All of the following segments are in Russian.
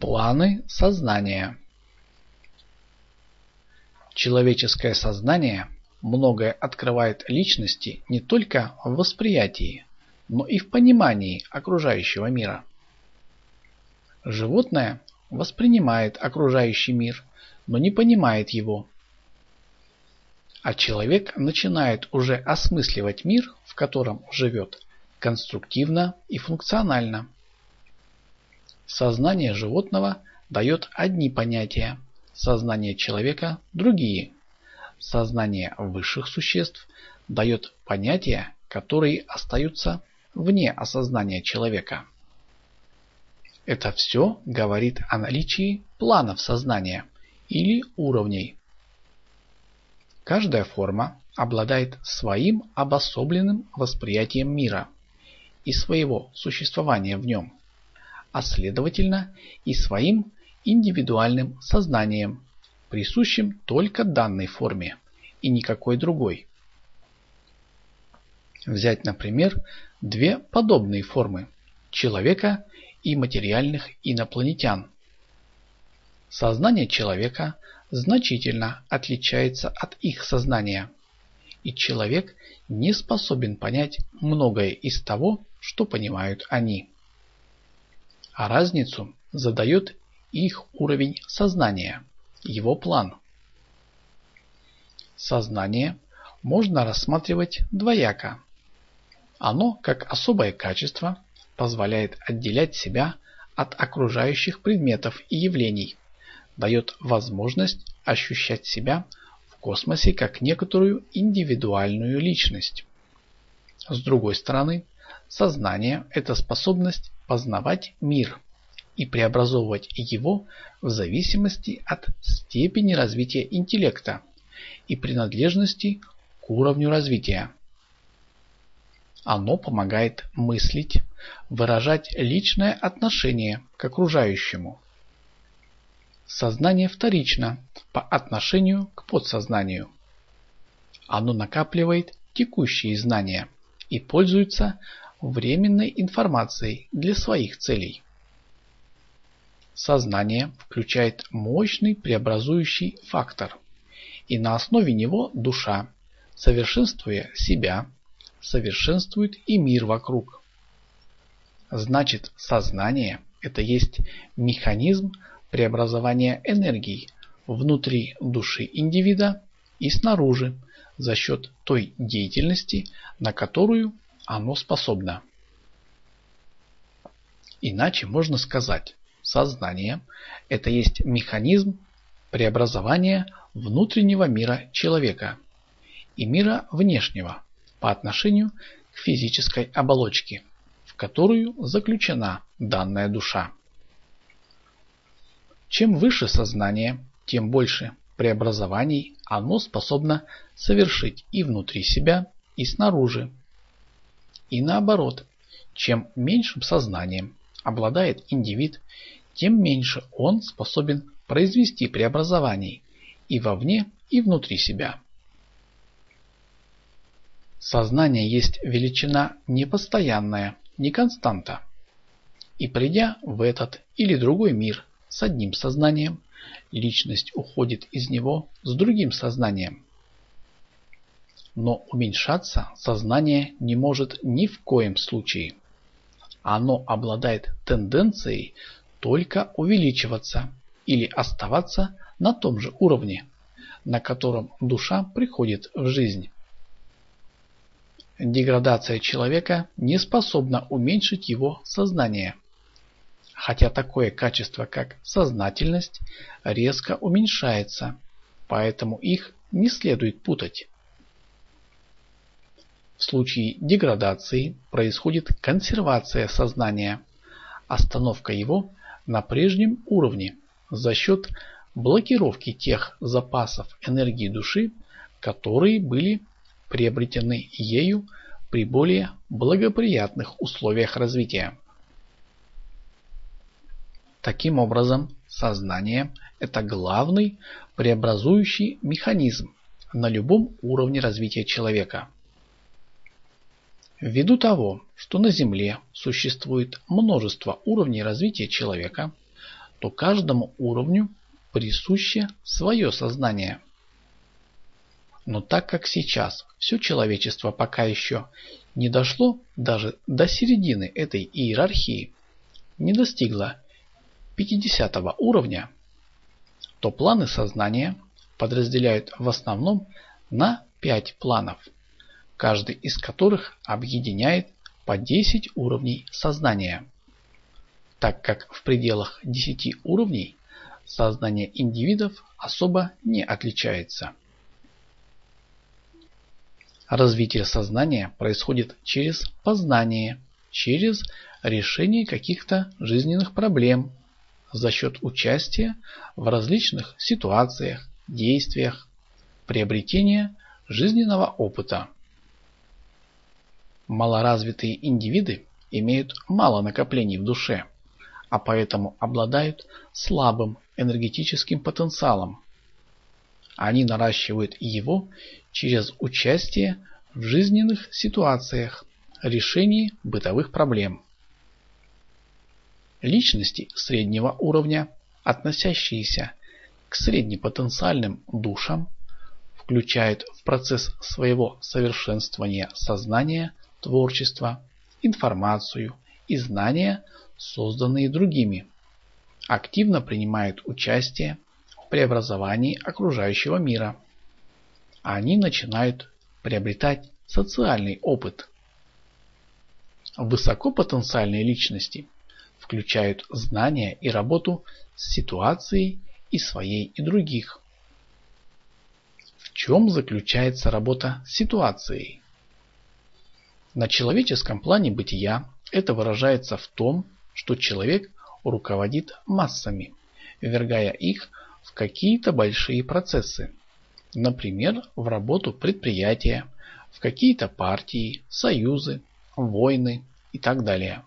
Планы сознания Человеческое сознание многое открывает личности не только в восприятии, но и в понимании окружающего мира. Животное воспринимает окружающий мир, но не понимает его. А человек начинает уже осмысливать мир, в котором живет, конструктивно и функционально. Сознание животного дает одни понятия, сознание человека – другие. Сознание высших существ дает понятия, которые остаются вне осознания человека. Это все говорит о наличии планов сознания или уровней. Каждая форма обладает своим обособленным восприятием мира и своего существования в нем, а следовательно и своим индивидуальным сознанием, присущим только данной форме и никакой другой. Взять, например, две подобные формы – человека и материальных инопланетян. Сознание человека значительно отличается от их сознания, и человек не способен понять многое из того, что понимают они. А разницу задает их уровень сознания, его план. Сознание можно рассматривать двояко. Оно, как особое качество, позволяет отделять себя от окружающих предметов и явлений, дает возможность ощущать себя в космосе как некоторую индивидуальную личность. С другой стороны, сознание – это способность познавать мир и преобразовывать его в зависимости от степени развития интеллекта и принадлежности к уровню развития. Оно помогает мыслить, выражать личное отношение к окружающему. Сознание вторично по отношению к подсознанию. Оно накапливает текущие знания и пользуется временной информацией для своих целей. Сознание включает мощный преобразующий фактор, и на основе него душа, совершенствуя себя, совершенствует и мир вокруг. Значит, сознание – это есть механизм преобразования энергии внутри души индивида и снаружи за счет той деятельности, на которую оно способно. Иначе можно сказать, сознание – это есть механизм преобразования внутреннего мира человека и мира внешнего по отношению к физической оболочке, в которую заключена данная душа. Чем выше сознание, тем больше преобразований оно способно совершить и внутри себя, и снаружи. И наоборот, чем меньшим сознанием обладает индивид, тем меньше он способен произвести преобразований и вовне, и внутри себя. Сознание есть величина непостоянная, не константа. И придя в этот или другой мир с одним сознанием, личность уходит из него с другим сознанием. Но уменьшаться сознание не может ни в коем случае. Оно обладает тенденцией только увеличиваться или оставаться на том же уровне, на котором душа приходит в жизнь. Деградация человека не способна уменьшить его сознание. Хотя такое качество, как сознательность, резко уменьшается, поэтому их не следует путать. В случае деградации происходит консервация сознания, остановка его на прежнем уровне за счет блокировки тех запасов энергии души, которые были приобретены ею при более благоприятных условиях развития. Таким образом, сознание – это главный преобразующий механизм на любом уровне развития человека. Ввиду того, что на Земле существует множество уровней развития человека, то каждому уровню присуще свое сознание. Но так как сейчас все человечество пока еще не дошло даже до середины этой иерархии, не достигло 50 уровня, то планы сознания подразделяют в основном на 5 планов, каждый из которых объединяет по 10 уровней сознания. Так как в пределах 10 уровней сознание индивидов особо не отличается. Развитие сознания происходит через познание, через решение каких-то жизненных проблем за счет участия в различных ситуациях, действиях, приобретения жизненного опыта. Малоразвитые индивиды имеют мало накоплений в душе, а поэтому обладают слабым энергетическим потенциалом. Они наращивают его через участие в жизненных ситуациях, решении бытовых проблем. Личности среднего уровня, относящиеся к среднепотенциальным душам, включают в процесс своего совершенствования сознания творчество, информацию и знания, созданные другими. Активно принимают участие в преобразовании окружающего мира. Они начинают приобретать социальный опыт. Высокопотенциальные личности включают знания и работу с ситуацией и своей и других. В чем заключается работа с ситуацией? На человеческом плане бытия это выражается в том, что человек руководит массами, ввергая их в какие-то большие процессы. Например, в работу предприятия, в какие-то партии, союзы, войны и так далее.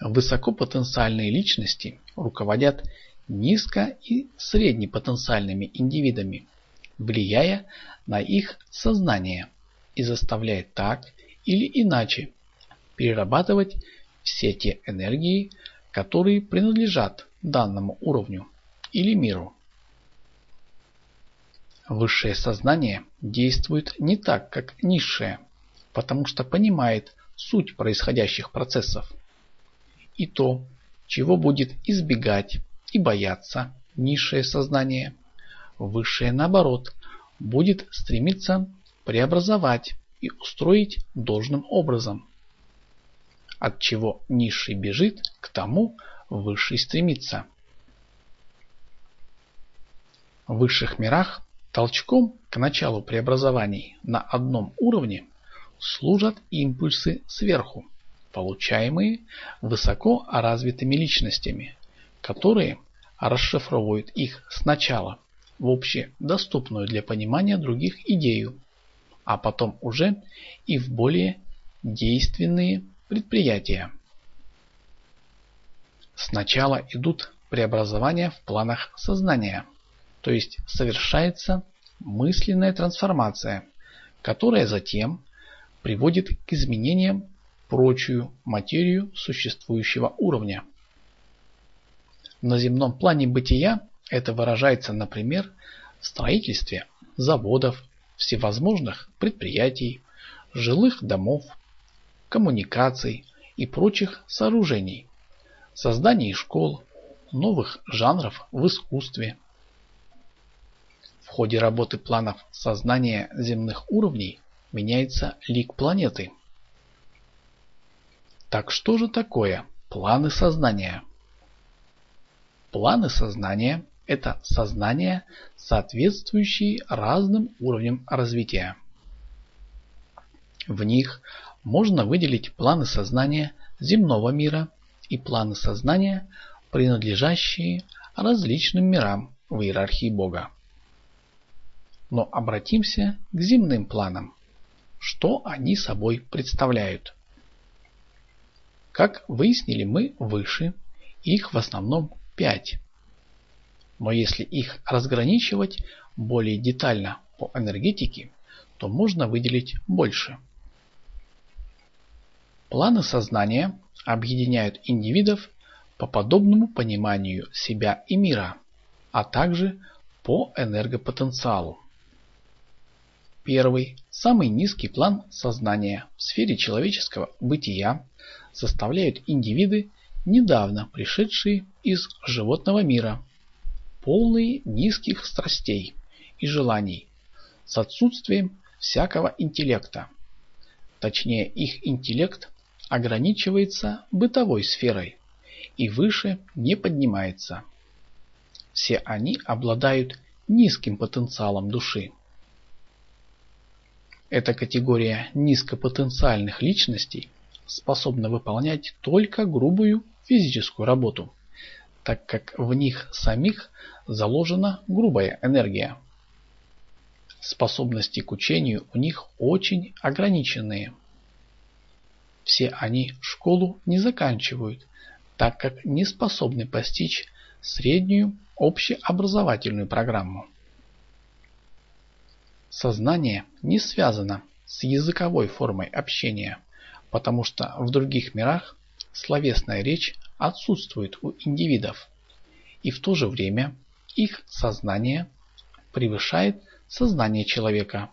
Высокопотенциальные личности руководят низко- и среднепотенциальными индивидами, влияя на их сознание – и заставляет так или иначе перерабатывать все те энергии, которые принадлежат данному уровню или миру. Высшее сознание действует не так, как низшее, потому что понимает суть происходящих процессов. И то, чего будет избегать и бояться низшее сознание, высшее наоборот будет стремиться преобразовать и устроить должным образом. От чего низший бежит, к тому высший стремится. В высших мирах толчком к началу преобразований на одном уровне служат импульсы сверху, получаемые высоко развитыми личностями, которые расшифровывают их сначала в общедоступную для понимания других идею, а потом уже и в более действенные предприятия. Сначала идут преобразования в планах сознания, то есть совершается мысленная трансформация, которая затем приводит к изменениям прочую материю существующего уровня. На земном плане бытия это выражается, например, в строительстве заводов, всевозможных предприятий, жилых домов, коммуникаций и прочих сооружений, создании школ, новых жанров в искусстве. В ходе работы планов сознания земных уровней меняется лик планеты. Так что же такое планы сознания? Планы сознания это сознания, соответствующие разным уровням развития. В них можно выделить планы сознания земного мира и планы сознания, принадлежащие различным мирам в иерархии Бога. Но обратимся к земным планам. Что они собой представляют? Как выяснили мы выше, их в основном пять но если их разграничивать более детально по энергетике, то можно выделить больше. Планы сознания объединяют индивидов по подобному пониманию себя и мира, а также по энергопотенциалу. Первый, самый низкий план сознания в сфере человеческого бытия составляют индивиды, недавно пришедшие из животного мира, полные низких страстей и желаний, с отсутствием всякого интеллекта. Точнее, их интеллект ограничивается бытовой сферой и выше не поднимается. Все они обладают низким потенциалом души. Эта категория низкопотенциальных личностей способна выполнять только грубую физическую работу, так как в них самих заложена грубая энергия. Способности к учению у них очень ограниченные. Все они школу не заканчивают, так как не способны постичь среднюю общеобразовательную программу. Сознание не связано с языковой формой общения, потому что в других мирах словесная речь отсутствует у индивидов, и в то же время их сознание превышает сознание человека.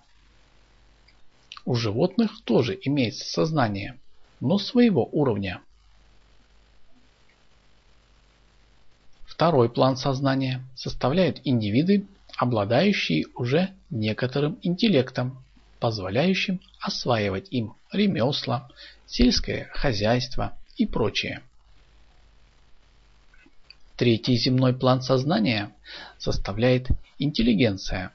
У животных тоже имеется сознание, но своего уровня. Второй план сознания составляют индивиды, обладающие уже некоторым интеллектом, позволяющим осваивать им ремесла, сельское хозяйство и прочее. Третий земной план сознания составляет интеллигенция,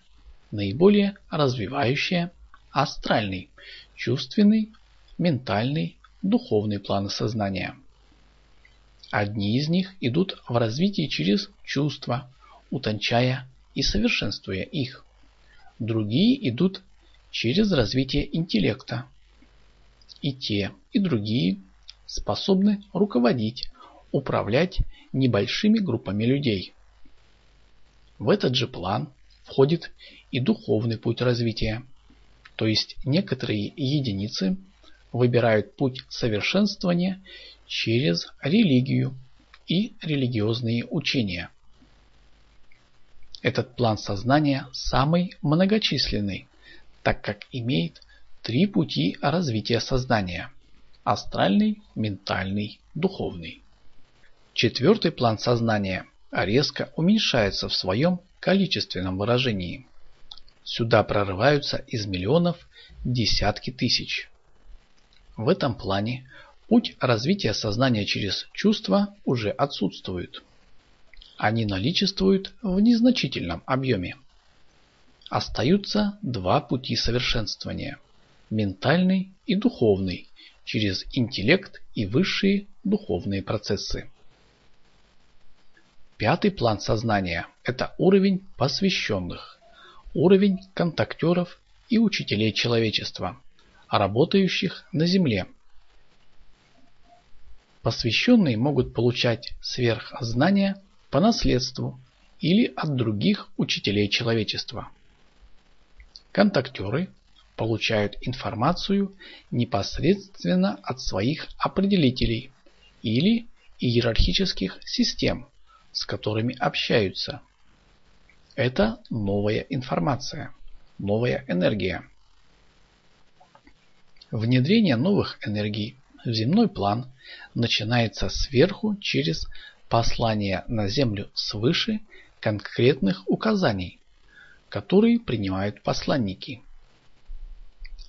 наиболее развивающая астральный, чувственный, ментальный, духовный планы сознания. Одни из них идут в развитии через чувства, утончая и совершенствуя их. Другие идут через развитие интеллекта. И те, и другие способны руководить, управлять небольшими группами людей. В этот же план входит и духовный путь развития, то есть некоторые единицы выбирают путь совершенствования через религию и религиозные учения. Этот план сознания самый многочисленный, так как имеет три пути развития сознания – астральный, ментальный, духовный. Четвертый план сознания резко уменьшается в своем количественном выражении. Сюда прорываются из миллионов десятки тысяч. В этом плане путь развития сознания через чувства уже отсутствует. Они наличествуют в незначительном объеме. Остаются два пути совершенствования – ментальный и духовный, через интеллект и высшие духовные процессы. Пятый план сознания – это уровень посвященных, уровень контактеров и учителей человечества, работающих на Земле. Посвященные могут получать сверхзнания по наследству или от других учителей человечества. Контактеры получают информацию непосредственно от своих определителей или иерархических систем, с которыми общаются. Это новая информация, новая энергия. Внедрение новых энергий в земной план начинается сверху через послание на Землю свыше конкретных указаний, которые принимают посланники.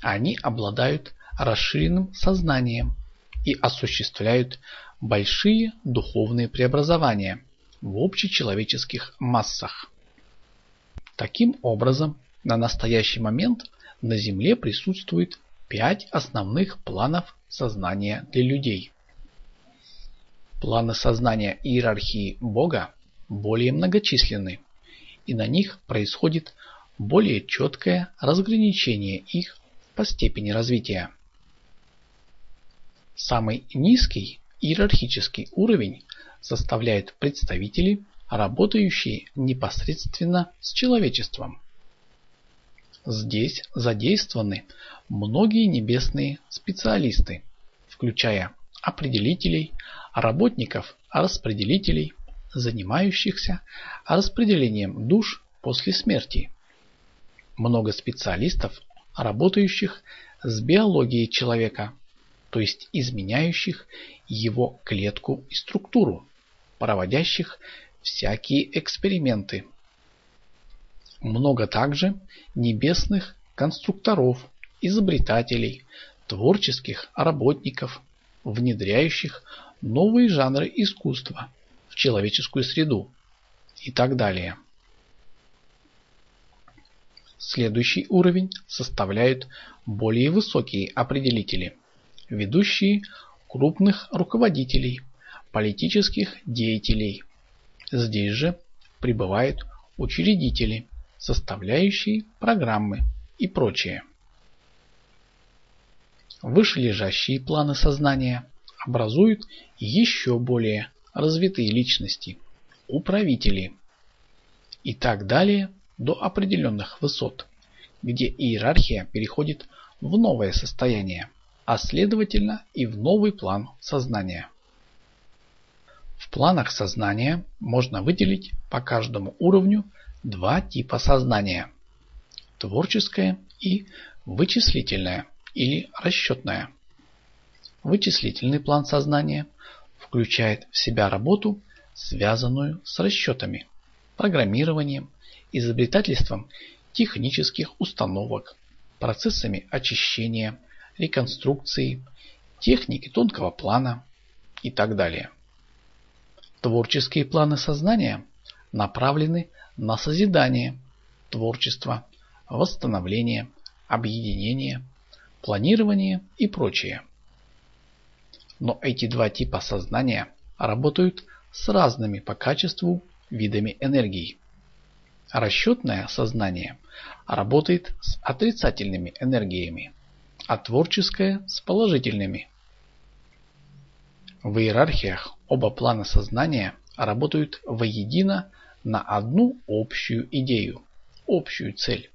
Они обладают расширенным сознанием и осуществляют большие духовные преобразования в общечеловеческих массах. Таким образом, на настоящий момент на Земле присутствует пять основных планов сознания для людей. Планы сознания иерархии Бога более многочисленны, и на них происходит более четкое разграничение их по степени развития. Самый низкий иерархический уровень составляет представители, работающие непосредственно с человечеством. Здесь задействованы многие небесные специалисты, включая определителей, работников-распределителей, занимающихся распределением душ после смерти. Много специалистов, работающих с биологией человека, то есть изменяющих его клетку и структуру, проводящих всякие эксперименты. Много также небесных конструкторов, изобретателей, творческих работников, внедряющих новые жанры искусства в человеческую среду и так далее. Следующий уровень составляют более высокие определители, ведущие крупных руководителей, политических деятелей. Здесь же прибывают учредители, составляющие программы и прочее. Вышележащие планы сознания образуют еще более развитые личности, управители и так далее до определенных высот, где иерархия переходит в новое состояние, а следовательно и в новый план сознания. В планах сознания можно выделить по каждому уровню два типа сознания – творческое и вычислительное или расчетное. Вычислительный план сознания включает в себя работу, связанную с расчетами, программированием, изобретательством технических установок, процессами очищения, реконструкции, техники тонкого плана и так далее. Творческие планы сознания направлены на созидание, творчество, восстановление, объединение, планирование и прочее. Но эти два типа сознания работают с разными по качеству видами энергии. Расчетное сознание работает с отрицательными энергиями, а творческое с положительными. В иерархиях оба плана сознания работают воедино на одну общую идею, общую цель.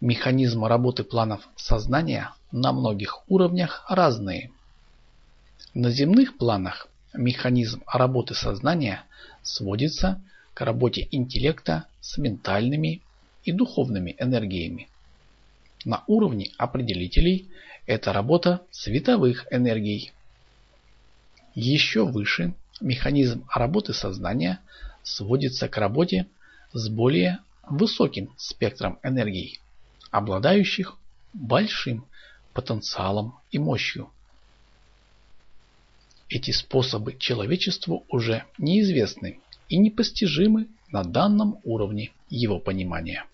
Механизмы работы планов сознания на многих уровнях разные. На земных планах механизм работы сознания сводится к работе интеллекта с ментальными и духовными энергиями. На уровне определителей это работа световых энергий. Еще выше механизм работы сознания сводится к работе с более высоким спектром энергий обладающих большим потенциалом и мощью. Эти способы человечеству уже неизвестны и непостижимы на данном уровне его понимания.